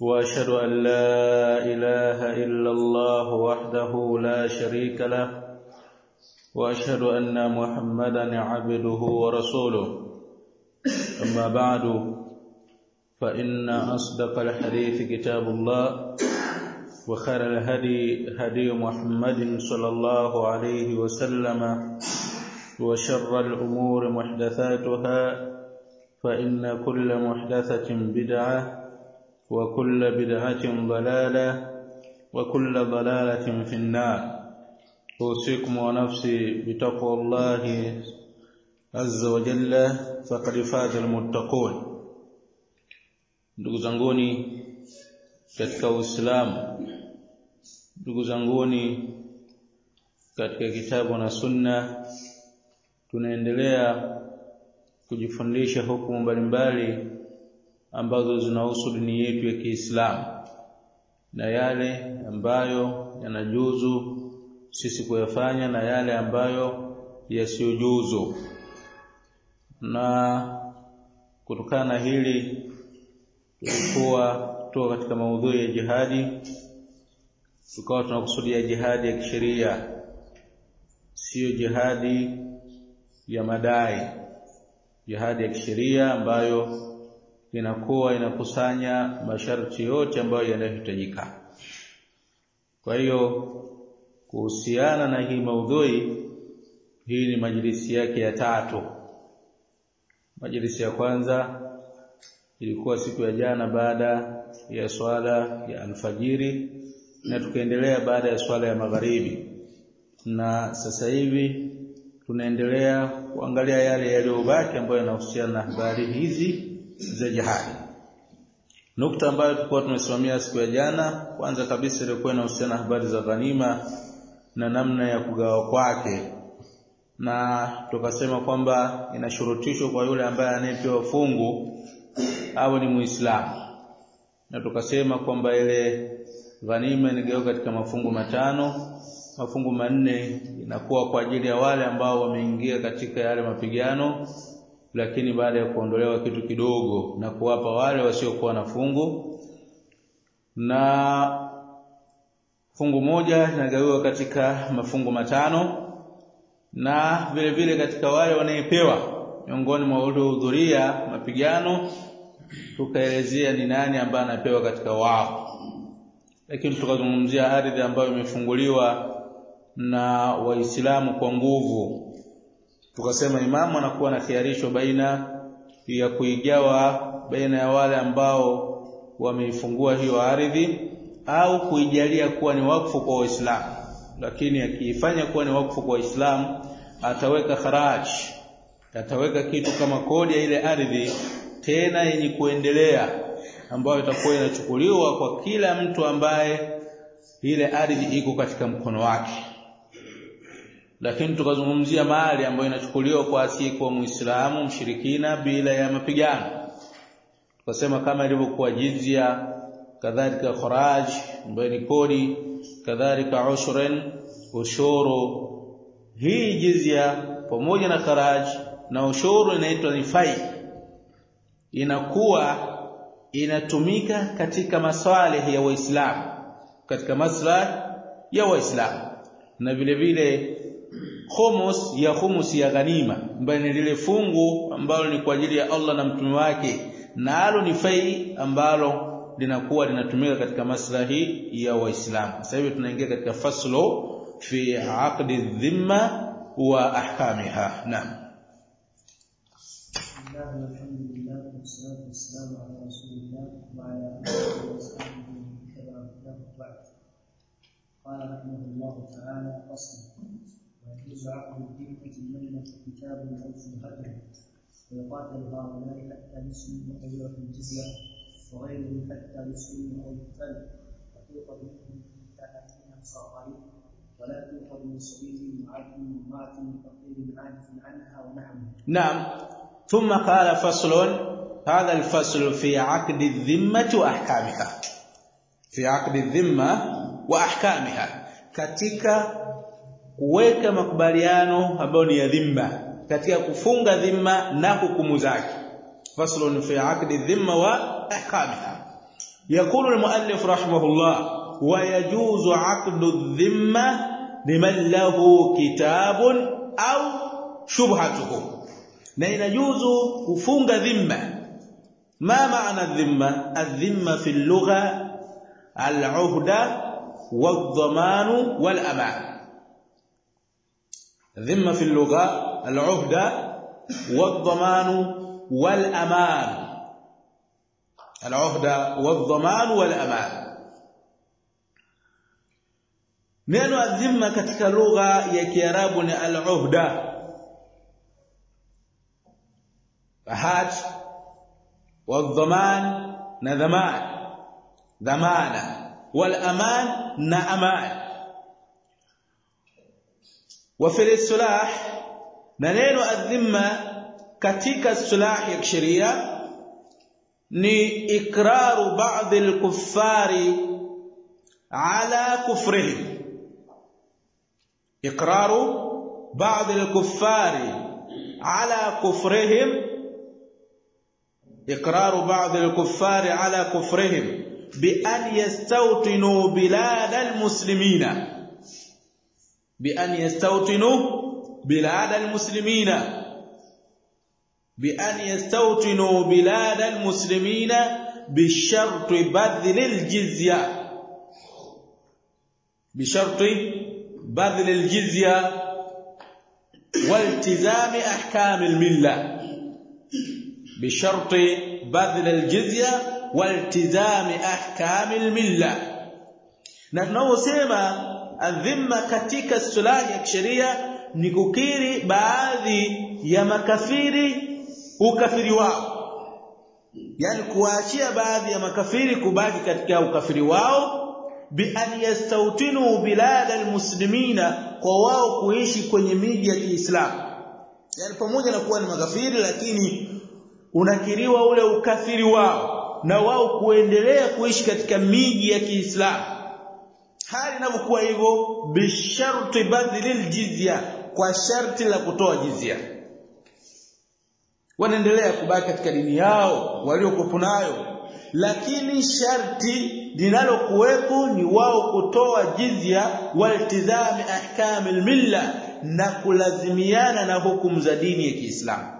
وأشهد أن لا إله إلا الله وحده لا شريك له وأشهد أن محمدا عبده ورسوله. أما بعد فإن أصدق الحديث كتاب الله وخير الهدي هدي محمد صلى الله عليه وسلم وشر الأمور محدثاتها فإن كل محدثة بدعة وكل بدعة ضلالة وكل ضلالة في النار أوصيكم ونفسي بتقوى الله عز وجل فقد فاز المتقون ndugu zanguni katika Uislamu ndugu zanguni katika kitabu na sunna tunaendelea kujifundisha hukumu mbalimbali ambazo zinahusu dini yetu ya Kiislamu na yale ambayo yanajuzu sisi kuyafanya na yale ambayo yasiyojuzu. Na kutokana na hili tulikuwa tuko katika maudhui ya jihadi tukawa tunakusudia jihadi ya kisheria sio jihadi ya madai jihadi ya kisheria ambayo inakuwa inakusanya masharti yote ambayo yanahitajika Kwa hiyo kuhusiana na hii maudhui hii ni majlisi yake ya tatu. Majlisi ya kwanza ilikuwa siku ya jana baada ya swala ya alfajiri na tukaendelea baada ya swala ya magharibi. Na sasa hivi tunaendelea kuangalia yale yaliyobaki ambayo yanahusiana na habari hizi za jihadi. Nukta ambayo tulikuwa tumesimamia siku ya jana, kwanza kabisa ilikuwa inahusiana habari za ghanima na namna ya kugawa kwake, na tukasema kwamba inashurutishwa kwa yule ambaye anayepewa fungu awe ni Muislamu, na tukasema kwamba ile ghanima inagawa katika mafungu matano, mafungu manne inakuwa kwa ajili ya wale ambao wameingia katika yale mapigano lakini baada ya kuondolewa kitu kidogo na kuwapa wale wasiokuwa na fungu na fungu moja linagawiwa katika mafungu matano na vile vile katika wale wanayepewa miongoni mwa waliohudhuria mapigano tukaelezea ni nani ambaye anapewa katika wao. Lakini tukazungumzia ardhi ambayo imefunguliwa na waislamu kwa nguvu tukasema imamu anakuwa na khiarisho baina ya kuigawa baina ya wale ambao wameifungua hiyo ardhi au kuijalia kuwa ni wakfu kwa Waislamu lakini akiifanya kuwa ni wakfu kwa Waislamu ataweka kharaj ataweka kitu kama kodi ya ile ardhi tena yenye kuendelea ambayo itakuwa inachukuliwa kwa kila mtu ambaye ile ardhi iko katika mkono wake lakini tukazungumzia mali ambayo inachukuliwa kwa asiyekuwa Muislamu mshirikina bila ya mapigano. Tukasema kama ilivyokuwa jizya kadhalika kharaj ambayo ni kodi kadhalika ushran ushuru. Hii jizya pamoja na kharaj na ushuru inaitwa ni fai inakuwa inatumika katika maslahi ya waislamu katika maslahi ya waislamu. Na vile vile khumus ya khumus ya ghanima ambayo ni lile fungu ambalo ni kwa ajili ya Allah na mtume wake nalo ni fai ambalo linakuwa linatumika katika maslahi ya waislamu sasa hivi tunaingia katika faslo fi aqdi dhimma wa ahkamiha naam الحمد لله والصلاة والسلام على رسول الله وعلى آله وصحبه ومن تبع هداه بعد قال رحمه الله تعالى فصل عقد الذمة بينة كتاب أو شبهة ويقاتل هؤلاء حتى يسلموا يعطوا الجزية وغيره حتى يسلموا أو يقتل. تؤخذ من ثلاثين صاغرين ولا تؤخذ من صبي وعبد وامرأة فقير عاجز عنها ونحوه. نعم. ثم قال فصل. هذا الفصل في عقد الذمة وأحكامها. في عقد الذمة وأحكامها. katika kuweka makubaliano ambayo ni ya dhimma katika kufunga dhimma na hukumu zake faslun fi aqdi dhimma wa ahkamiha يقول المؤلف رحمه الله ويجوز عقد الذمه لمن له كتاب au shubhatuhu na inajuzu kufunga dhimma ma maana dhimma adhimma fi lugha al-uhda wal-dhaman wal-aman ذمة في اللغة العهده والضمان والأمان. العهده والضمان والأمان. من الذمة ketika lugha ya kiarabu ni al-uhda fahad والضمان نذمان. ضمانا والأمان نأمان. وفي السلاح na neno adhima katika sulahi ya kisheria ni ikraru baadhi al-kuffari ala kufrihim ikraru baadhi al-kuffari ala kufrihim ikraru baadhi al-kuffari ala kufrihim bi an yastawtinu bilad al-muslimina بأن يستوطنوا بلاد المسلمين. بأن يستوطنوا بلاد المسلمين بشرط بذل الجزية. بشرط بذل الجزية والتزام أحكام الملة. بشرط بذل الجزية والتزام أحكام الملة. na tunaosema adhima katika istilahi ya kisheria ni kukiri baadhi ya makafiri ukafiri wao. Yani kuachia baadhi ya makafiri kubaki katika ukafiri wao bi an yastautinu bilad almuslimina kwa wao kuishi kwenye miji ya Kiislamu. Yani pamoja na kuwa ni makafiri lakini unakiriwa ule ukafiri wao na wao kuendelea kuishi katika miji ya Kiislamu hali inavyokuwa hivyo bisharti badhilil jizya kwa sharti la kutoa jizya. Wanaendelea kubaki katika dini yao waliokuwa nayo. Lakini sharti linalokuwepo ni wao kutoa jizya waltizami ahkamil milla na kulazimiana na hukumu za dini ya Kiislamu.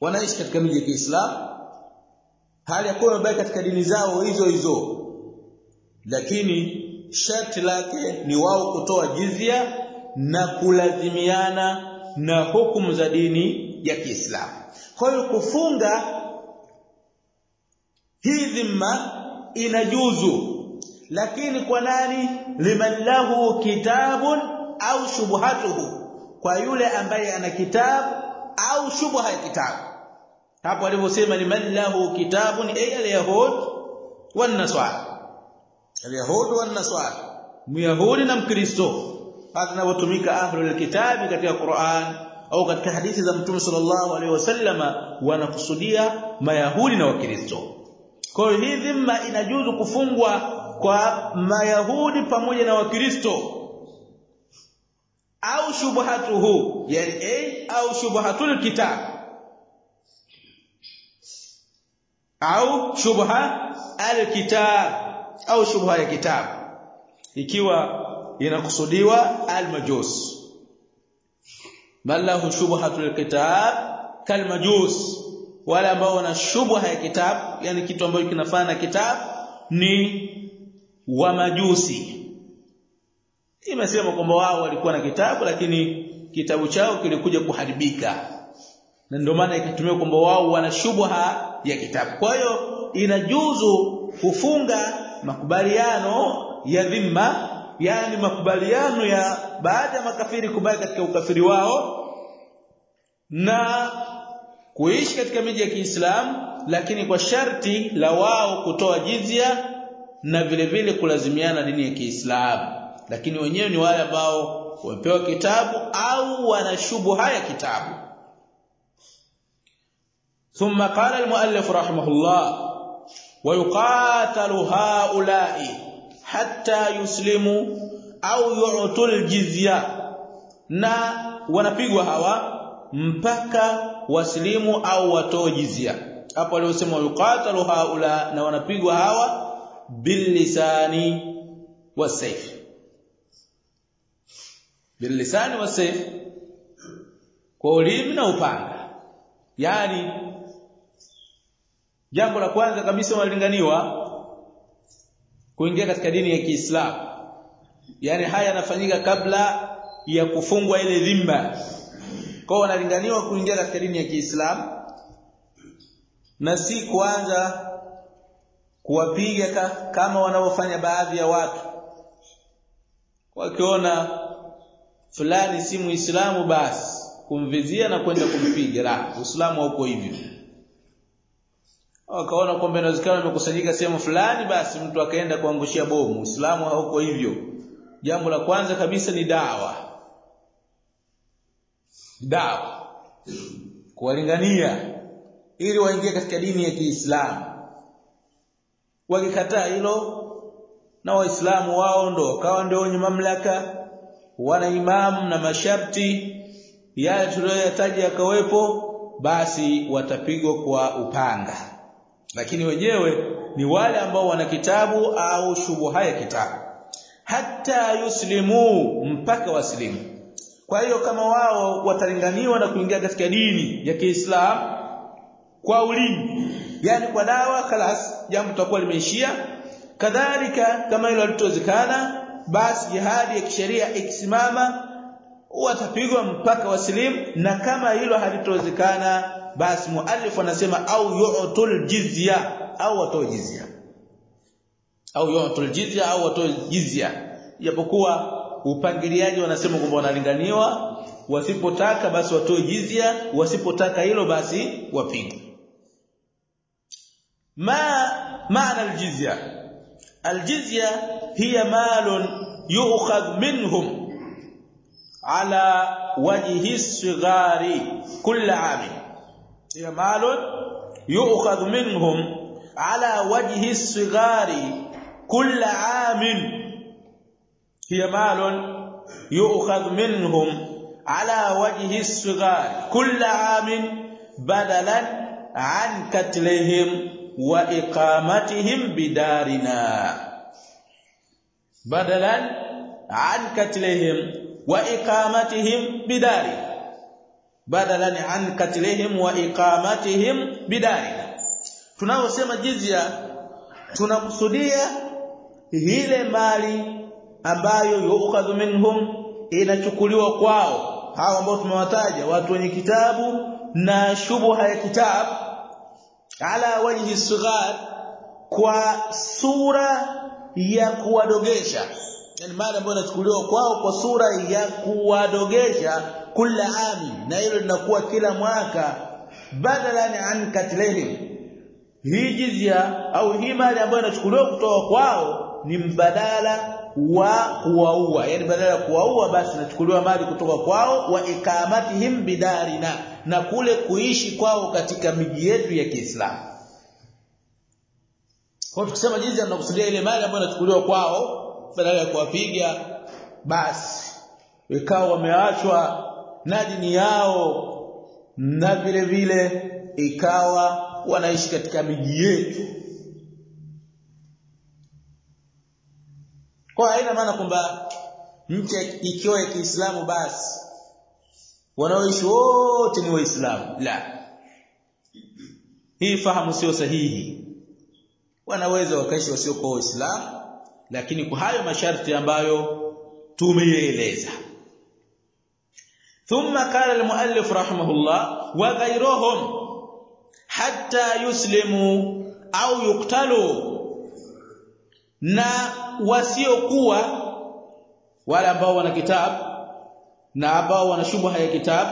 Wanaishi katika miji ya Kiislamu. Hali ya kuwa katika dini zao hizo hizo lakini sharti lake ni wao kutoa jizya na kulazimiana na hukumu za dini ya Kiislamu. Kwa hiyo kufunga hii dhima inajuzu. Lakini kwa nani? Liman lahu kitabun au shubhatuhu. Kwa yule ambaye ana kitabu au shubha ya kitabu. Hapo alivyosema liman lahu kitabun ay al-yahud wan nasara al-yahud wan nasara myahudi na mkristo. Hata inapotumika ahlul kitabi katika Qur'an au katika hadithi za Mtume sallallahu alaihi wasallama wanakusudia mayahudi na wakristo. Kwa hiyo hii dhima inajuzu kufungwa kwa mayahudi pamoja na wakristo. Au shubhatuhu yani a au shubhatul kitab. Au shubha alkitab au shubha ya kitabu ikiwa inakusudiwa almajus. Bal lahu shubhatul kitab kalmajus. Wale ambao wana shubha ya kitabu yani kitu ambacho kinafana na kitabu ni wa majusi. Imesema kwamba wao walikuwa na kitabu lakini kitabu chao kilikuja kuharibika. Na ndio maana ikatumia kwamba wao wana shubha ya kitabu. Kwa hiyo inajuzu kufunga makubaliano ya dhimma yani makubaliano ya baada ya makafiri kubaki katika ukafiri wao na kuishi katika miji ya Kiislamu lakini kwa sharti la wao kutoa jizya na vile vile kulazimiana dini ya Kiislamu lakini wenyewe ni wale ambao wamepewa kitabu au wanashubu haya kitabu ثم قال المؤلف رحمه الله ويقاتل هؤلاء حتى يسلموا au yu'tul jizya na wanapigwa hawa mpaka waslimu au watoe jizya hapo aliosema yuqatalu haula na wanapigwa hawa bilisani wasayf bilisani wasayf kwa ulimi na upanga yani jambo la kwanza kabisa wanalinganiwa kuingia katika dini ya Kiislamu. Yaani haya yanafanyika kabla ya kufungwa ile dhimba kwao wanalinganiwa kuingia katika dini ya Kiislamu na si kuanza kuwapiga kama wanavyofanya baadhi ya watu. Wakiona fulani si muislamu basi kumvizia na kwenda kumpiga. La uislamu hauko hivyo wakaona kwamba inawezekana wamekusanyika sehemu fulani basi mtu akaenda kuangushia bomu. Uislamu hauko hivyo. Jambo la kwanza kabisa ni dawa. Dawa. Kuwalingania. Ili waingie katika dini ya Kiislamu. Wakikataa hilo na waislamu wao ndo wakawa ndio wenye mamlaka wana imamu na masharti yale tuliyoyataja yakawepo basi watapigwa kwa upanga lakini wenyewe ni wale ambao wana kitabu au shubuha ya kitabu. Hata yuslimu mpaka waslimu kwa hiyo kama wao watalinganiwa na kuingia katika dini ya Kiislamu kwa ulimi yani kwa dawa kalas jambo litakuwa limeishia. Kadhalika kama hilo walitozikana basi jihadi ya kisheria ikisimama watapigwa mpaka waslimu na kama hilo halitowezekana basi muallif anasema au yu'tul jizya au watoe jizya. Au yu'tul jizya au watoe jizya. Japokuwa upangiliaji wanasema kwamba wanalinganiwa wasipotaka basi watoe jizya wasipotaka hilo basi wapige. Ma maana aljizya? Aljizya hiya malun yu'khadh minhum ala wajhi as-sighari kull 'am hiya malun yu'khadh minhum ala wajhi as-sighari kull 'am hiya malun yu'khadh minhum ala wajhi as-sighari kull 'am badalan 'an katlihim wa iqamatihim bidarina badalan 'an katlihim wa iqamatihim bidarina badalan 'an katlihim wa iqamatihim bidarina tunaosema jizya tunakusudia ile mali ambayo yuqadhu minhum inachukuliwa kwao. Hao ambao tumewataja watu wenye kitabu na shubha ya kitabu ala wajhi sughar kwa sura ya kuwadogesha. Yani mali ambayo inachukuliwa kwao kwa sura ya kuwadogesha kila ami na hilo linakuwa kila mwaka. Badalan an katlihim. Hii jizya au hii mali ambayo inachukuliwa kutoka kwao ni mbadala wa kuwaua. Yani badala ya kuwaua basi inachukuliwa mali kutoka kwao wa ikamatihim bidarina na kule kuishi kwao katika miji yetu ya Kiislamu. Kwa tukisema jizya tunakusudia ile mali ambayo inachukuliwa kwao badala ya kuwapiga basi ikawa wameachwa na dini yao na vile vile ikawa wanaishi katika miji yetu. Kwa haina maana kwamba nchi ikiwa ya Kiislamu basi wanaoishi wote ni waislamu. La. Hii fahamu sio sahihi. Wanaweza wakaishi wasio kwa waislamu lakini kwa hayo masharti ambayo tumeeleza ثم قال المؤلف رحمه الله وغيرهم حتى يسلموا au يقتلوا na wasiokuwa wale ambao wana kitabu na ambao wana shubha ya kitabu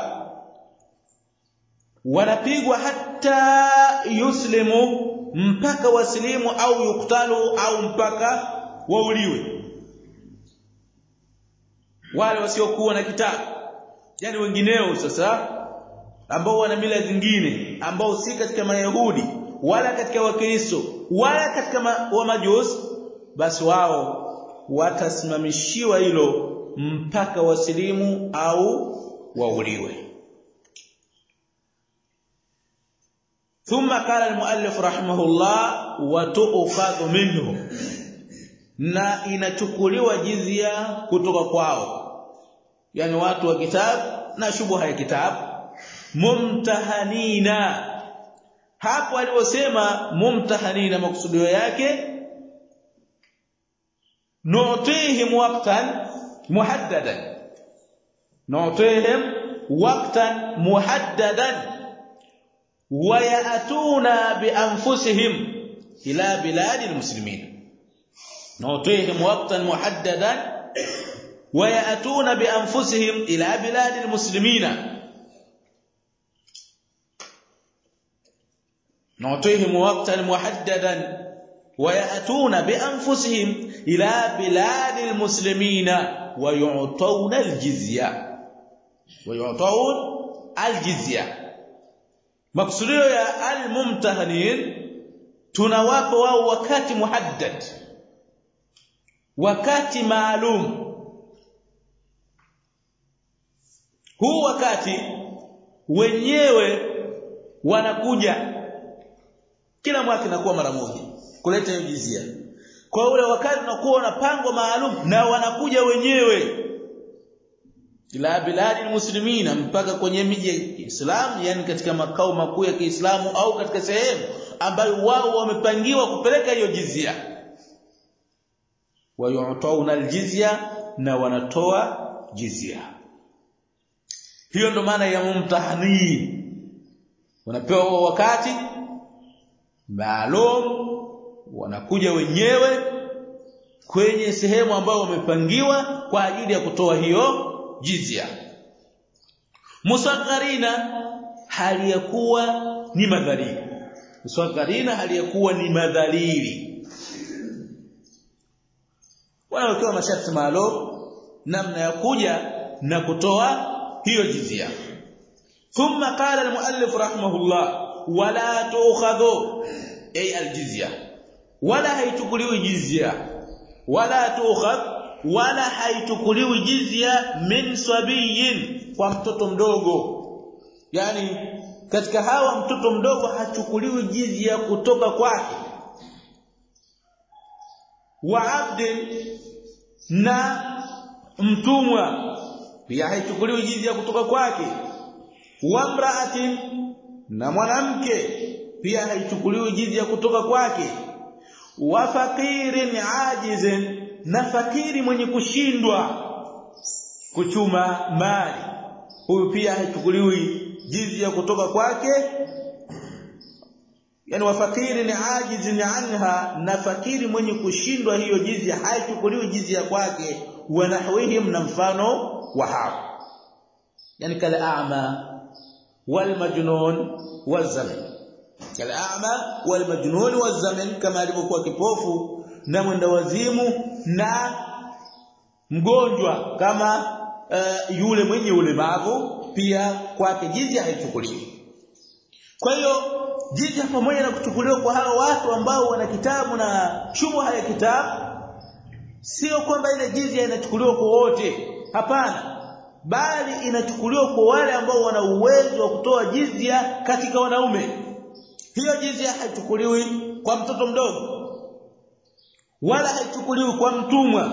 wanapigwa hata yuslimu mpaka wasilimu au yuktalu au mpaka wauliwe wale wasiokuwa na kitabu yani wengineo sasa ambao wana mila zingine ambao si katika mayahudi wala katika wakristo wala katika ma, wa majusi basi wao watasimamishiwa hilo mpaka wasilimu au wauliwe ثم قال المؤلف رحمه الله وتؤخذ منه na inachukuliwa jizia kutoka kwao Yani watu wa kitabu na shubha ya kitabu mumtahanina hapo aliposema mumtahanina maksudio yake nu'tihim waqtan muhaddadan nu'tihim waqtan muhaddadan وياتون بانفسهم إلى بلاد المسلمين نعطيهم وقتا محددا ويأتون بأنفسهم إلى بلاد المسلمين. نعطيهم وقتا محددا. ويأتون بأنفسهم إلى بلاد المسلمين ويعطون الجزية. ويعطون الجزية. maksudio ya almumtahanin tunawapa wao wakati muhaddad wakati huu wakati wenyewe wanakuja. Kila mwaka inakuwa mara moja kuleta jizia. Kwa ule wakati unakuwa unapangwa maalum na wanakuja wenyewe. Ila biladi muslimina mpaka kwenye miji ya Kiislamu yani katika makao makuu ya Kiislamu au katika sehemu ambayo wao wamepangiwa kupeleka hiyo jizia. Wayu'tawna aljizya na wanatoa jizia hiyo ndo maana ya mumtahani wanapewa wakati maalum wanakuja wenyewe kwenye sehemu ambayo wamepangiwa kwa ajili ya kutoa hiyo jizya. Musagharina hali ya kuwa ni madhalili. Musagharina hali ya kuwa ni madhalili. Wanawekewa masharti maalum namna ya kuja na kutoa hiyo jizia thumma qala almuallif rahimahullah wala tu'khadhu. Ay aljizya. Wala haichukuliwi jizya. Wala tu'khadhu. Wala haichukuliwi jizya min sabiyin kwa mtoto mdogo. Yani katika hawa mtoto mdogo hachukuliwi jizya kutoka kwake. Wa abdin na mtumwa pia haichukuliwi jizya kutoka kwake. Wamraatin na mwanamke pia haichukuliwi jizya kutoka kwake. Wa faqirin ajizin na fakiri mwenye kushindwa kuchuma mali. Huyu pia haichukuliwi jizya kutoka kwake. Yani wafakiri ni ajizi ni anha na fakiri mwenye kushindwa hiyo jizya haichukuliwi jizya kwake wa nahwihim na mfano wa hao. Yani kala a'ma wal majnun wal zamin kala a'ma wal majnun wal zamin kama alivyokuwa kipofu na mwenda wazimu na mgonjwa kama uh, yule mwenye ulemavu pia kwake jizya haichukuliwi. Kwa hiyo jizya pamoja na kuchukuliwa kwa hao watu ambao wana kitabu na shubha ya kitabu sio kwamba ile jizya inachukuliwa kwa wote. Hapana. Bali inachukuliwa kwa wale ambao wana uwezo wa kutoa jizya katika wanaume. Hiyo jizya haichukuliwi kwa mtoto mdogo. Wala haichukuliwi kwa mtumwa.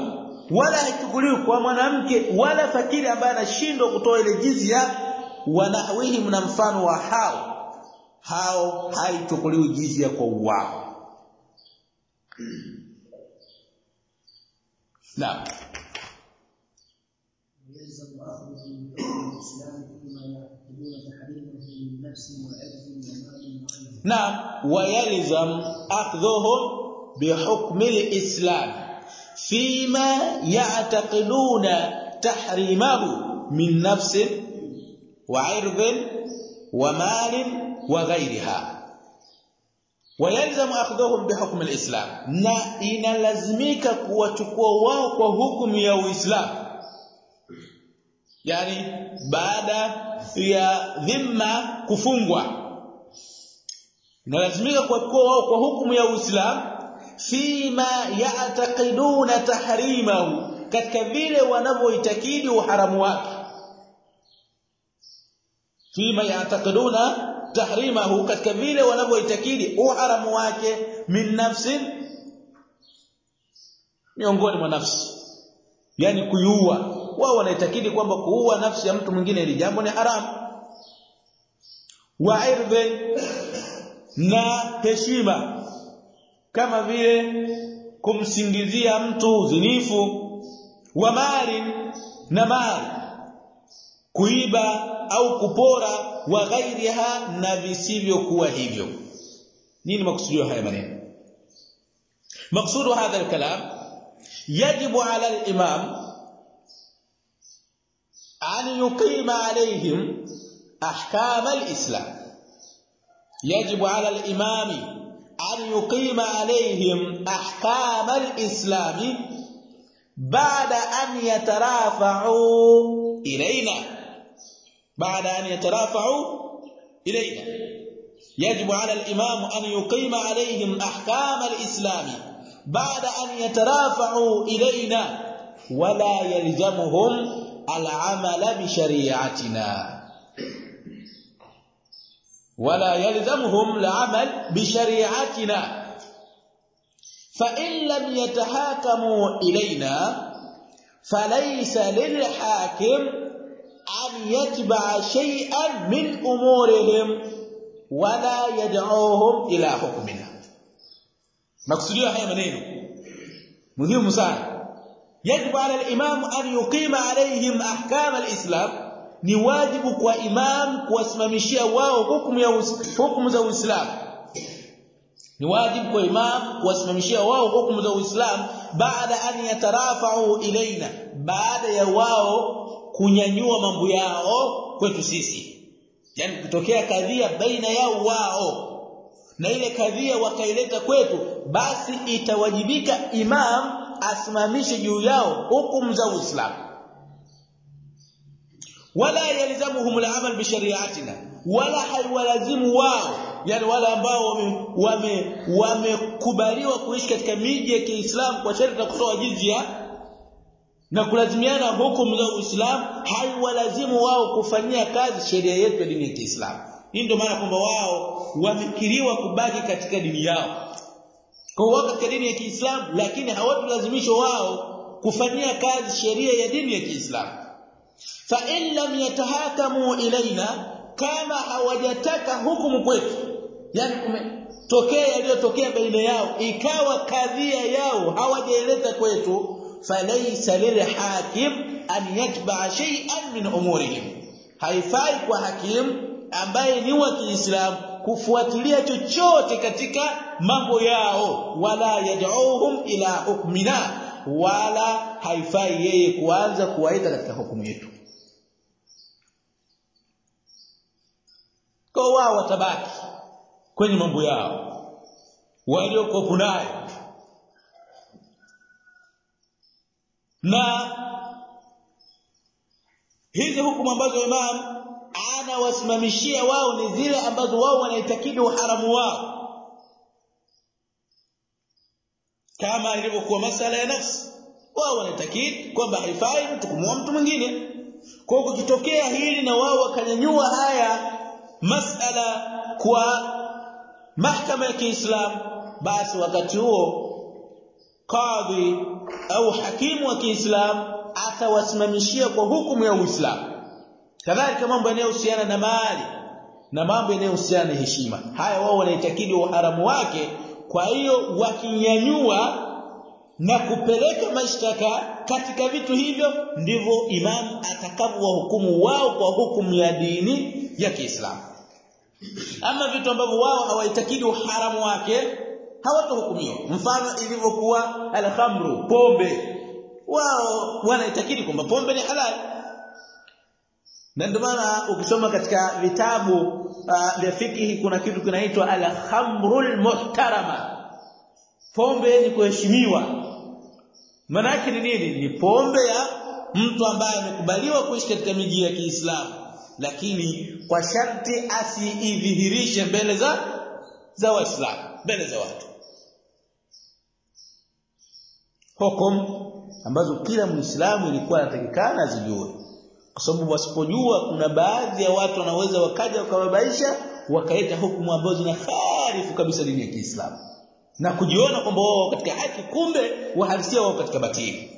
Wala haichukuliwi kwa mwanamke. Wala fakiri ambaye anashindwa kutoa ile jizya wanawihi mna mfano wa hao. Hao haichukuliwi jizya kwa wao naam ويلزم أخذ من حكم الإسلام فيما يعتقدون تحريمه من نفس وعرض ومال وعلم نعم. ويلزم أخذهم بحكم الإسلام فيما يعتقدون تحريمه من نفس وعرض wa malin wayalzamu akhdhuhum bihukm alislam na inalazimika kuwachukua wao kwa hukumu ya uislamu. Yani baada ya dhimma kufungwa. Inalazimika kuwachukua wao kwa hukumu ya uislamu fima yaataqiduna tahrimahu katika vile wanavyoitakidi uharamu wake. Fima yaataqiduna tahrimahu katika vile wanavyoitakidi uharamu wake min nafsi miongoni mwa nafsi. Yani kuiua. Wao wanaitakidi kwamba kuua nafsi ya mtu mwingine ili jambo ni haramu. Wa irdhi na heshima kama vile kumsingizia mtu zinifu wa mali na mali kuiba au kupora wa ghairiha na visivyokuwa hivyo nini maksudio haya maneno maksudu hadha alkalam yajibu ala al-imam an yuqima alayhim ahkam al-islam yajibu ala al-imam an yuqima alayhim ahkam al-islam بعد أن يترافعوا إلينا بعد أن يترافعوا إلينا يجب على الإمام أن يقيم عليهم أحكام الإسلام بعد أن يترافعوا إلينا ولا يلزمهم العمل بشريعتنا. ولا يلزمهم العمل بشريعتنا. فإن لم يتحاكموا إلينا فليس للحاكم an yatba'a shay'an min umurihim wala yad'uhum ila hukmina maksudio haya maneno muhimu sana yajibu ala al-imam an yuqima alayhim ahkam al-islam ni wajibu kwa imam kuwasimamishia wao hukumu ya hukumu za uislamu ni wajibu kwa imam kuwasimamishia wao hukumu za uislamu baada an yatarafa'u ilaina baada ya wao kunyanyua mambo yao kwetu sisi. Yani kutokea kadhia baina yao wao. Na ile kadhia wakaileta kwetu basi itawajibika imam asimamishe juu yao hukumu za Uislamu. Wala yalzamuhum al-amal bi shari'atina. Wala haiwalazimu wao yani wale ambao wame wamekubaliwa wame kuishi katika miji ya Kiislamu kwa sharti ya kutoa jizya na kulazimiana hukumu za Uislamu haiwalazimu wao kufanyia kazi sheria yetu ya dini ya Kiislamu. Hii ndio maana kwamba wao wamekiriwa kubaki katika dini yao. Kwa wao katika dini ya Kiislamu lakini hawatulazimishwa wao kufanyia kazi sheria ya dini ya Kiislamu. Fa in yatahakamu ilaina kama hawajataka hukumu kwetu yani kumetokea yaliyotokea baina yao ikawa kadhia yao hawajaeleza kwetu falaysa lilhakim an yatba'a shay'an min umurihim haifai kwa hakim ambaye ni wa Kiislamu kufuatilia chochote katika mambo yao. Wala yad'uhum ila hukmina. Wala haifai yeye kuanza kuwaita katika hukumu yetu. Kwa wao watabaki kwenye mambo yao. Waliokuwa nayo na hizi hukumu ambazo imam anawasimamishia wao ni zile ambazo wao wanaitakidi uharamu wao. Kama ilivyokuwa masala ya nafsi. Wao wanaitakidi kwamba haifai mtu kumua mtu mwingine. Kwa kukitokea hili na wao wakanyanyua haya masala kwa mahkama ya Kiislamu basi wakati huo kadhi au hakimu wa Kiislamu atawasimamishia kwa hukumu ya Uislamu. Kadhalika mambo yanayohusiana na mali na mambo yanayohusiana na heshima. Haya wao wanaitakidi uharamu wake kwa hiyo wakinyanyua na kupeleka mashtaka katika vitu hivyo ndivyo imam atakavyowahukumu wao kwa hukumu ya dini ya Kiislamu. Ama vitu ambavyo wao hawaitakidi uharamu wake hawatohukumiwa mfano ilivyokuwa alhamru pombe. Wao wanaitakidi kwamba pombe ni halali. Na ndio maana ukisoma katika vitabu uh, vya fikihi kuna kitu kinaitwa al-khamrul muhtarama. Pombe ni kuheshimiwa. Maana yake ni nini? Ni pombe ya mtu ambaye amekubaliwa kuishi katika miji ya Kiislamu. Lakini kwa sharti asiidhihirishe mbele za za waislamu mbele za watu hukum ambazo kila muislamu ilikuwa anatakikana azijue kwa sababu wasipojua kuna baadhi ya watu wanaweza wakaja wakababaisha wakaleta hukumu ambazo zinakhalifu kabisa dini ya Kiislamu na kujiona kwamba wao katika haki kumbe wahalisia wao katika batili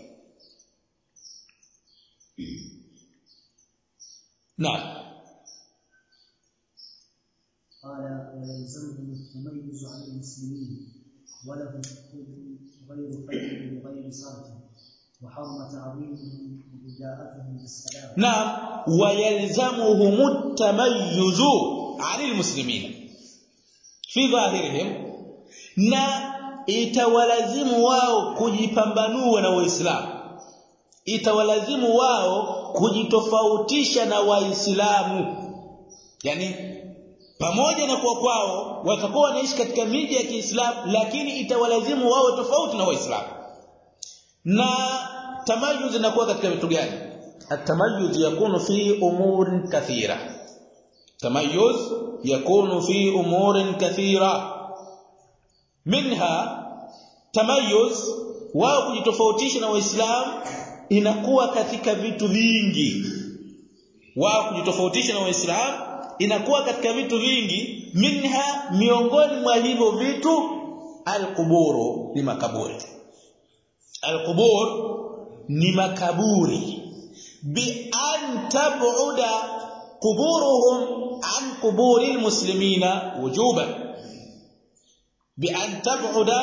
نعم قال ويلزمهم التميز عن المسلمين وله حقوق غير فجر وغير صرف وحرم تعظيمهم وبداءتهم بالسلام نعم ويلزمهم التميز عن المسلمين في ظاهرهم na itawalazimu wao kujipambanua na waislamu itawalazimu wao kujitofautisha na waislamu yani pamoja na kuwa kwao watakuwa wanaishi katika miji ya Kiislamu lakini itawalazimu wao tofauti na waislamu. Na tamayuz inakuwa katika vitu gani? Atamayuz yakunu fi umurin kathira. Tamayuz yakunu fi umurin kathira. Minha tamayuz wao kujitofautisha na waislamu inakuwa katika vitu vingi. Wao kujitofautisha na waislamu inakuwa katika vitu vingi minha miongoni mwa hivyo vitu alquburu ni makaburi. Alqubur ni makaburi. Bi an tab'uda quburuhum an quburi almuslimina wujuban. Bi an tab'uda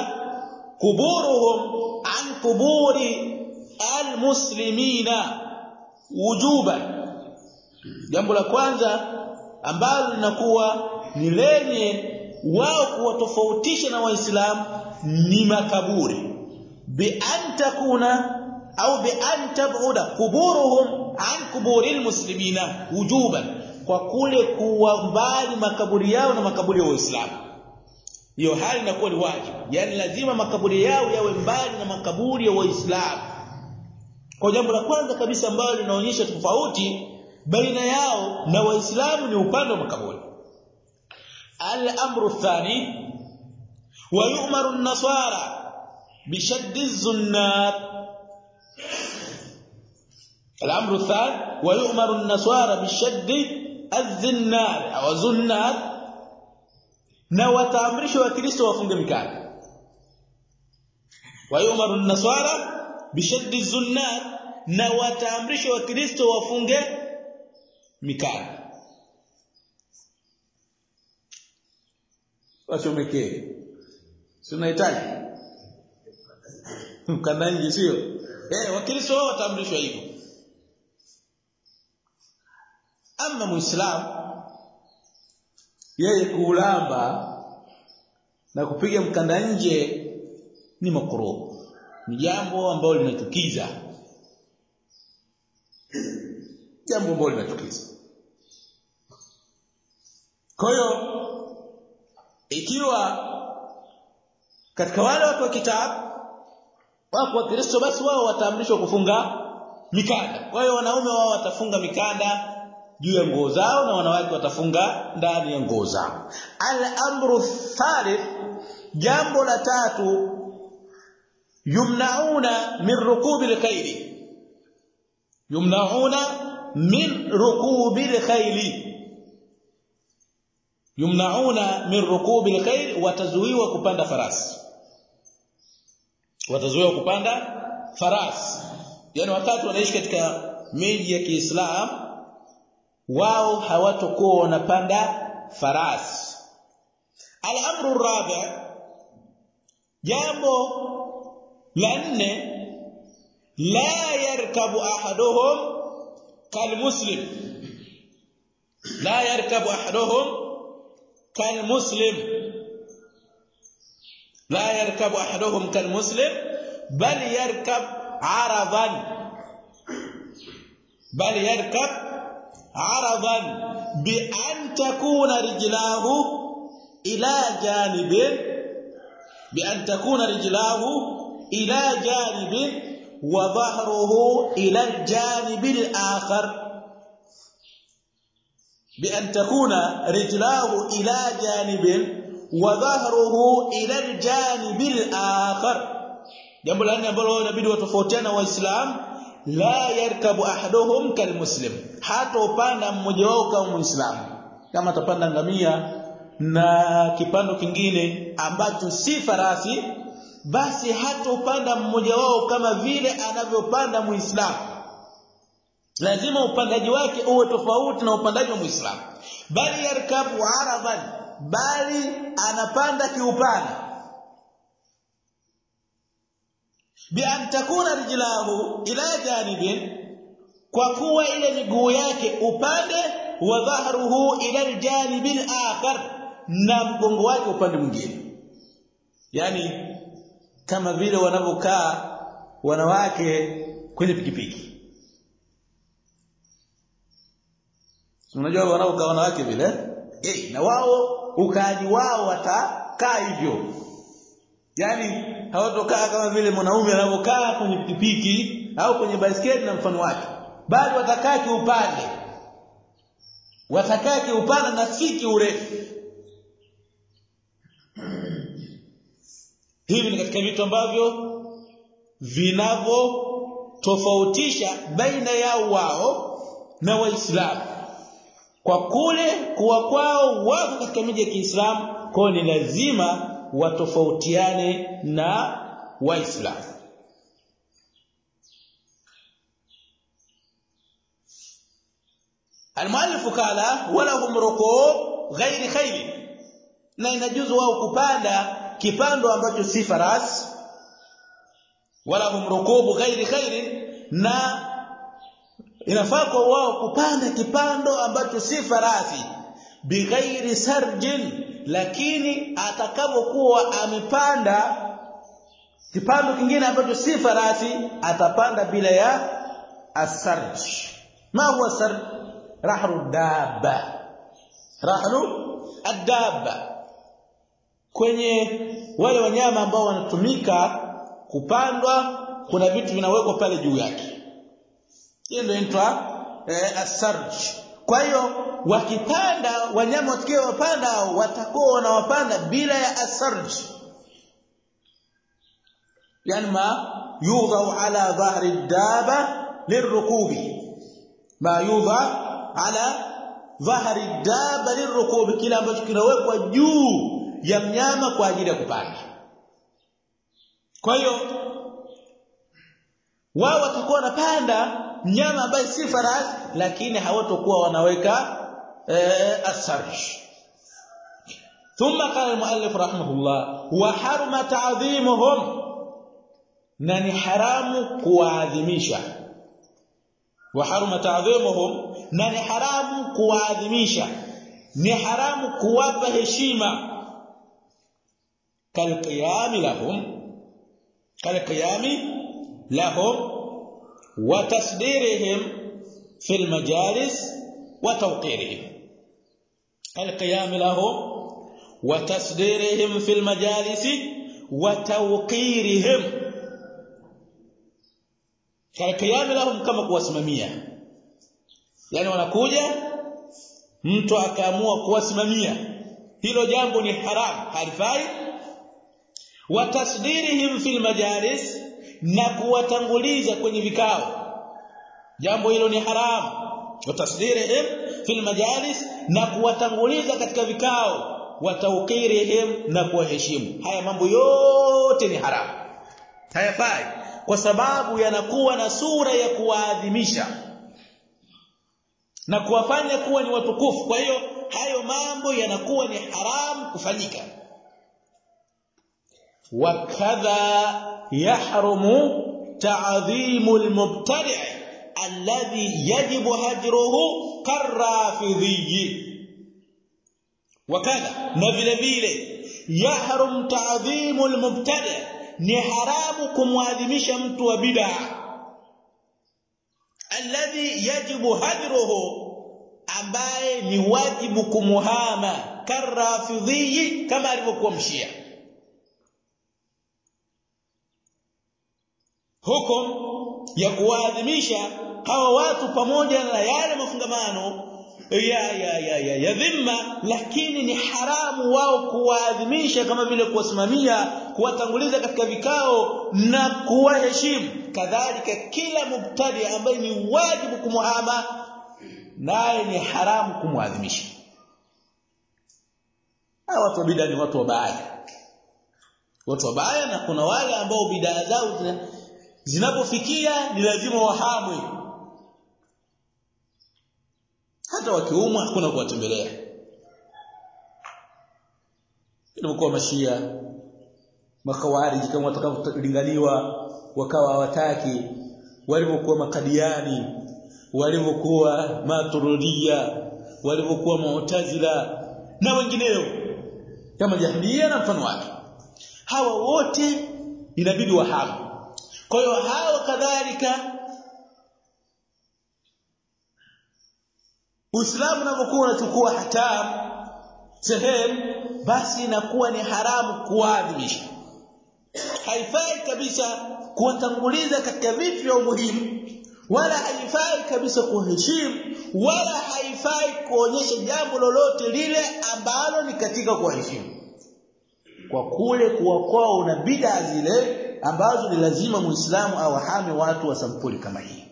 quburuhum an quburi almuslimina wujuban. Jambo la kwanza ambalo linakuwa ni lenye wao kuwatofautisha na waislamu ni makaburi. Bi an takuna au bi an tab'uda kuburuhum an kuburi almuslimina wujuban kwa kule kuwa mbali makaburi yao na makaburi ya waislamu. Hiyo hali inakuwa ni wajibu. Yani lazima makaburi yao yawe mbali na makaburi ya waislamu. Kwa jambo la kwanza kabisa ambalo linaonyesha tofauti baina yao na waislamu ni upande wa makaburi. Al-amru thani wa yu'maru an-nasara bishaddi az-zunnat al-amru thani wa yu'maru an-nasara bishaddi az-zinnar au zunnat na wataamrishwa wakristo wafunge mikanda wa yu'maru an-nasara bishaddi az-zunnat na wataamrishwa wakristo wafunge mikanda wachomekee si unahitaji? Mkanda nje sio? Eh wakristo wao watamrishwa hivyo. Ama muislamu yeye kuulamba na kupiga mkanda nje ni makruh ni jambo ambalo linachukiza jambo ambalo linachukiza kwa hiyo ikiwa katika wale watu wa kitabu wako wa Kristo basi wao wataamrishwa kufunga mikanda. Kwa hiyo wanaume wao watafunga mikanda juu ya nguo zao na wanawake watafunga ndani ya nguo zao. Al-amru thalith jambo la tatu yumnauna min rukubi al-khayli yumnauna min rukubi al-khayli yumnauna min rukubi al-khayl watazuiwa kupanda farasi. Watazuiwa kupanda farasi. Yani wakati wanaishi katika miji ya Kiislamu wao hawatakuwa wanapanda farasi. Al-amru rabi jambo la nne la yarkabu ahaduhum kalmuslim la yarkabu ahaduhum kalmuslim la yarkabu ahaduhum kalmuslim bal yarkab aradan bal yarkab aradan bi an takuna rijlahu ila janibin bi an takuna rijlahu ila janibin wa dhahruhu ila aljanib alakhar. Takuna rijlahu ila janibin wa dhahruhu ila aljanib alakhar. Jambo la nne ambalo inabidi watofautiana waislamu la yarkabu ahaduhum kalmuslim. Hata upanda mmoja wao kama muislamu. Kama atapanda ngamia na kipando kingine ambacho si farasi basi hata upanda mmoja wao kama vile anavyopanda muislamu. Lazima upandaji wake uwe tofauti na upandaji wa muislamu. Bali yarkabu araban bali anapanda kiupana. Bi an takuna rijlahu ila janibin kwa kuwa ile miguu yake upande wa dhahruhu ila aljanibil akhar na mgongo wake upande mwingine. Yani kama vile wanavyokaa wanawake kwenye pikipiki. Unajua wanavyokaa wanawake vile? Hey, na wao ukaaji wao watakaa hivyo. Yani hawatokaa kama vile mwanaume anavyokaa kwenye pikipiki au kwenye baiskeli na mfano wake. Bali watakaa kiupande. Watakaa kiupande na si kiurefu hivi ni katika vitu ambavyo vinavyo tofautisha baina yao wao na waislamu kwa kule kuwa kwao wako katika miji ya Kiislamu kwa ni lazima watofautiane na waislamu المؤلف قال ولهم ركوب غير خيل na inajuzu wao kupanda kipando ambacho si farasi wala humrukubu ghairi khairin na inafaa kwa wao kupanda kipando ambacho si farasi bighairi sarjin lakini atakapokuwa amepanda kipando kingine ambacho si farasi atapanda bila ya asarj ma huwa sarj? Rahru dabba rahru adabba kwenye wale wanyama ambao wanatumika kupandwa kuna vitu vinawekwa pale juu yake. Hiyo ndio inaitwa eh, asarj. Kwa hiyo wakipanda wanyama watakao wapanda watakuwa wanawapanda bila ya asarj. Yani ma yudha ala dhahri daba lirukubi ma yudha ala dhahri daba lirukubi kila ambacho kinawekwa juu ya mnyama kwa ajili ya kupanda kwa hiyo wao watakuwa wanapanda mnyama ambaye si farasi lakini hawatakuwa wanaweka eh, asarj ثم قال المؤلف رحمه الله وحرم تعظيمهم na ni haramu kuwaadhimisha وحرم تعظيمهم na ni haramu kuwaadhimisha ni haramu kuwapa heshima كالقيام لهم كالقيام لهم وتصديرهم في المجالس وتوقيرهم. القيام لهم وتصديرهم في المجالس وتوقيرهم. القيام لهم kama kuwasimamia yani wanakuja mtu akaamua kuwasimamia hilo jambo ni haramu halifai watasdirihim fil majalis na kuwatanguliza kwenye vikao. Jambo hilo ni haramu watasdirihim fil majalis na kuwatanguliza katika vikao. Watawqirihim na kuwaheshimu. Haya mambo yote ni haramu hayafai. Kwa sababu yanakuwa na sura ya kuwaadhimisha na kuwafanya kuwa ni watukufu. Kwa hiyo hayo mambo yanakuwa ni haramu kufanyika وكذا يحرم تعظيم المبتدع الذي يجب هجره كالرافضي وكذا نبيل vile يحرم تعظيم المبتدع ni haramu kumwadhimisha mtu wa bid'a alladhi yajibu hajruhu ambaye ni wajibu kumuhama karafidhi kama alivyokuwa mshia hukum ya kuadhimisha hawa watu pamoja na yale mafungamano ya ya ya ya, ya dhima lakini ni haramu wao kuwaadhimisha kama vile kuwasimamia kuwatanguliza katika vikao na kuwaheshimu. Kadhalika kila mubtadi ambaye ni wajibu kumuhama naye ni haramu kumwadhimisha hawa watu wa bid'a ni watu wabaya. Watu wabaya na kuna wale ambao bid'a zao zinapofikia ni lazima wahamwe hata wakiumwa hakuna kuwatembelea. Ilikuwa mashia makawariji kama watakavyolinganiwa wakawa hawataki. Walivyokuwa makadiani walivyokuwa maturudia walivyokuwa mu'tazila na wengineo kama jahmiya na mfano wake. Hawa wote inabidi wahamu kwa hiyo hao kadhalika Uislamu unapokuwa unachukua hatamu sehemu basi inakuwa ni haramu kuadhimisha. Haifai kabisa kuwatanguliza katika vitu vya umuhimu wala haifai kabisa kuheshimu wala haifai kuonyesha jambo lolote lile ambalo ni katika kuheshimu. Kwa kule kuwa kwao na bid'a zile ambazo ni lazima muislamu awahame watu wa sampuli kama hii.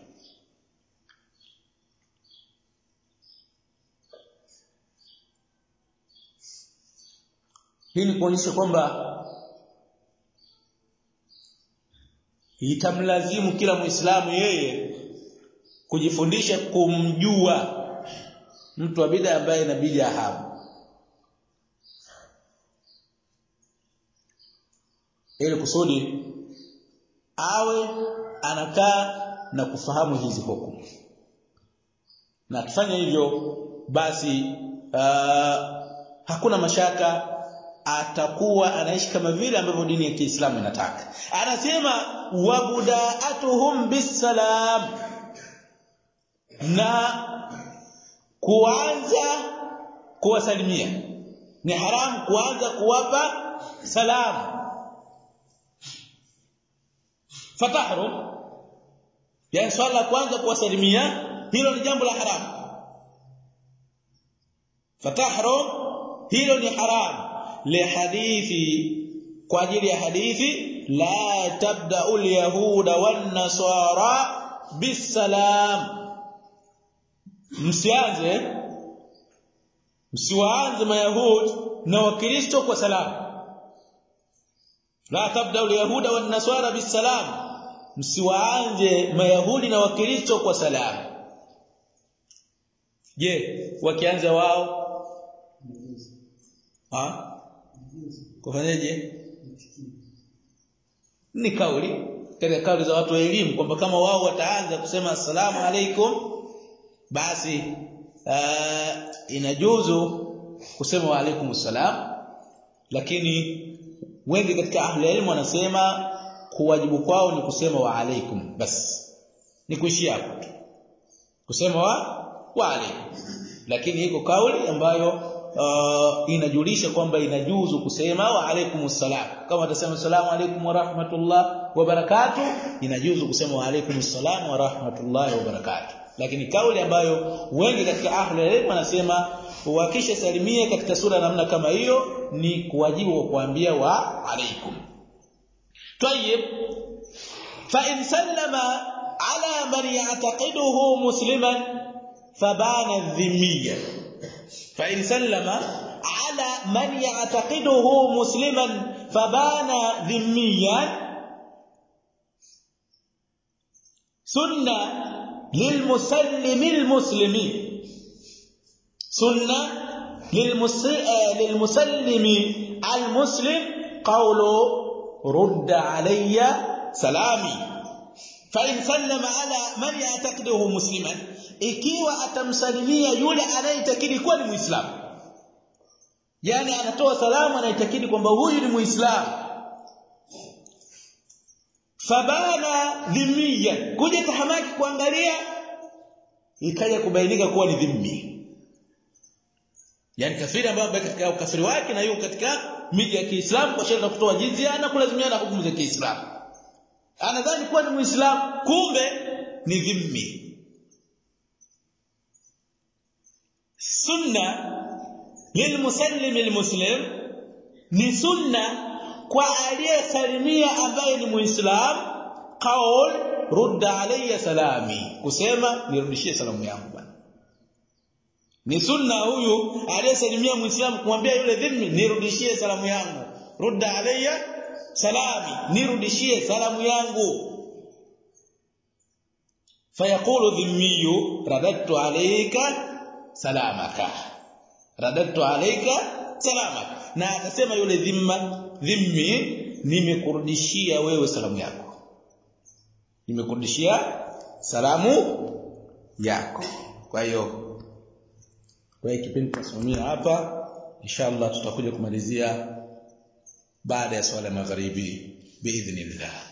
Hii ni kuonyesha kwamba itamlazimu kila muislamu yeye kujifundisha kumjua mtu wa bid'a ambaye inabidi ahamu ili kusudi awe anakaa na kufahamu hizi hukumu. Na akifanya hivyo basi uh, hakuna mashaka atakuwa anaishi kama vile ambavyo dini ya Kiislamu inataka. Anasema wabudaatuhum bisalam na kuanza kuwasalimia. Ni haramu kuanza kuwapa salamu fatahrum yani swala la kwanza kuwasalimia hilo ni jambo la haramu fatahrum hilo ni haramu lihadithi kwa ajili ya hadithi la tabda'u al-yahuda wan-nasara bisalam msianze msiwaanze mayahudi na wakristo kwa salamu la tabda'u al-yahuda wan-nasara bisalam msiwaanze mayahudi na wakristo kwa salamu. Je wakianza wao? Ha? Kufanyaje ni kauli katika kauli za watu wa elimu kwamba kama wao wataanza kusema asalamu alaikum basi uh, inajuzu kusema wa alaikum salam lakini wengi katika ahli elimu wanasema kuwajibu kwao ni kusema wa alaikum. Basi ni kuishia hapo kusema wa wa alaikum. Lakini iko kauli ambayo uh, inajulisha kwamba inajuzu kusema wa alaikumus salam kama atasema salamu alaikum wa rahmatullah wa barakatuh inajuzu kusema wa alaikumus salam wa rahmatullah wa barakatuh. Lakini kauli ambayo wengi katika ahli elimu wanasema wakisha salimia katika sura namna kama hiyo ni kuwajibu kwa kuambia wa alaikum طيب. فإن سلم على من يعتقده مسلما فبان الذمية. فإن سلم على من يعتقده مسلما فبان ذميا. سنة للمسلم المسلم. سنة للمسلم المسلم قول رد علي سلامي فإن سلم على من يعتقده مسلما ikiwa atamsalimia yule anayetakidi kuwa ni muislamu yani anatoa salamu anayetakidi kwamba huyu ni muislamu fabana dhimmiya kuja tahamaki kuangalia ikaja kubainika kuwa ni dhimmi yani kafiri ambaye katika ukafiri wake na yuko katika miji ya Kiislamu kwa sheria kutoa jizya na kulazimiana hukumu za Kiislamu. Anadhani kuwa ni muislamu kumbe ni dhimmi. Sunna lilmuslimi almuslim ni sunna kwa aliyesalimia ambaye ni muislamu qaul rudda alayya salami. Kusema nirudishie salamu yangu ni sunna huyu aliyesalimia muislamu kumwambia yule dhimmi nirudishie salamu yangu. Rudda alayya salami nirudishie salamu yangu. Fayaqulu dhimmiyu radattu alayka salamaka. Radattu alayka salamaka. Na akasema yule dhimma dhimmi nimekurudishia wewe salamu yako. Nimekurudishia salamu yako. Kwa hiyo kwa hiyo kipindi tunasimamia hapa inshallah tutakuja kumalizia baada ya swala magharibi biidhnillah